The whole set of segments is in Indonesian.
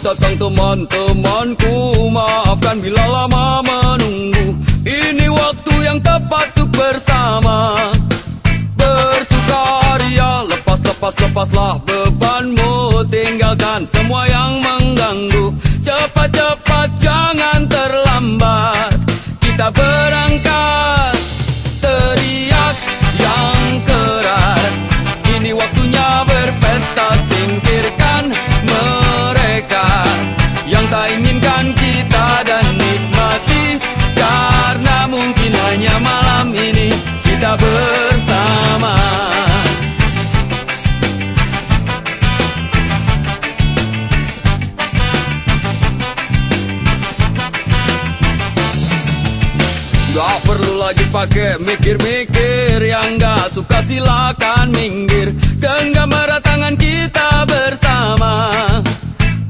datang teman-temanku. Maafkan bila lama menunggu. Ini waktu yang tepat untuk bersama. Bersukaria Lepas-lepas lepaslah bebanmu. Tinggalkan semua yang mengganggu. Cepat-cepat jangan Gak perlu lagi pakai mikir-mikir Yang gak suka silakan minggir. Genggam erat tangan kita bersama.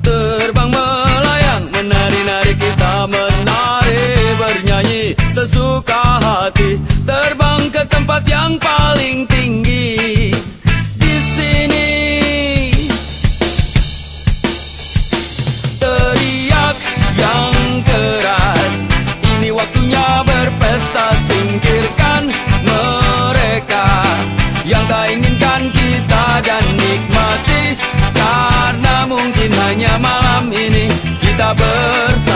Terbang melayang Menari-nari kita menari Bernyanyi sesuka hati. Terbang ke tempat yang paling mungkin hanya malam ini. Kita bersama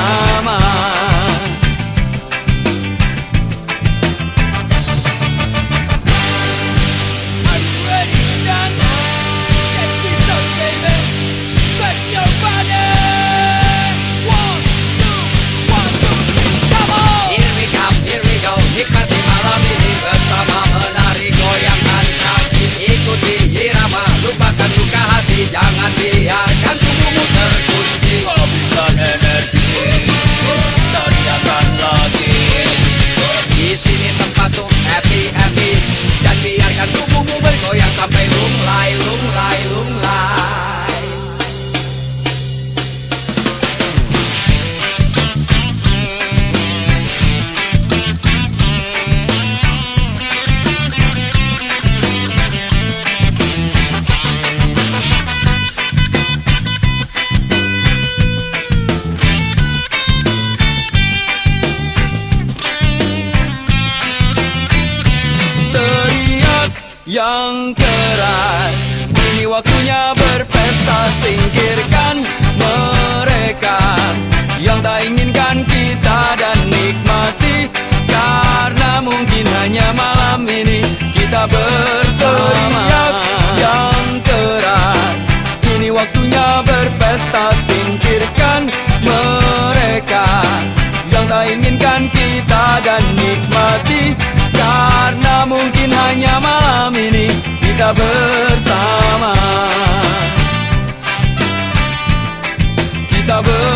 yang keras Ini waktunya berpesta Singkirkan mereka. Yang tak inginkan kita dan nikmati Karena mungkin hanya malam ini Kita bersama yang keras Ini waktunya berpesta Singkirkan mereka. Yang tak inginkan kita dan nikmati Kita bersama. Kita bersama